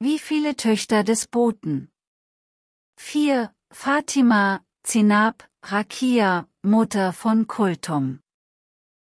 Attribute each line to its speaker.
Speaker 1: Wie viele Töchter des Boten? 4. Fatima, Zinab, Rakia, Mutter von Kultum.